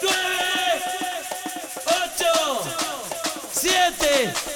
9, 8, 7,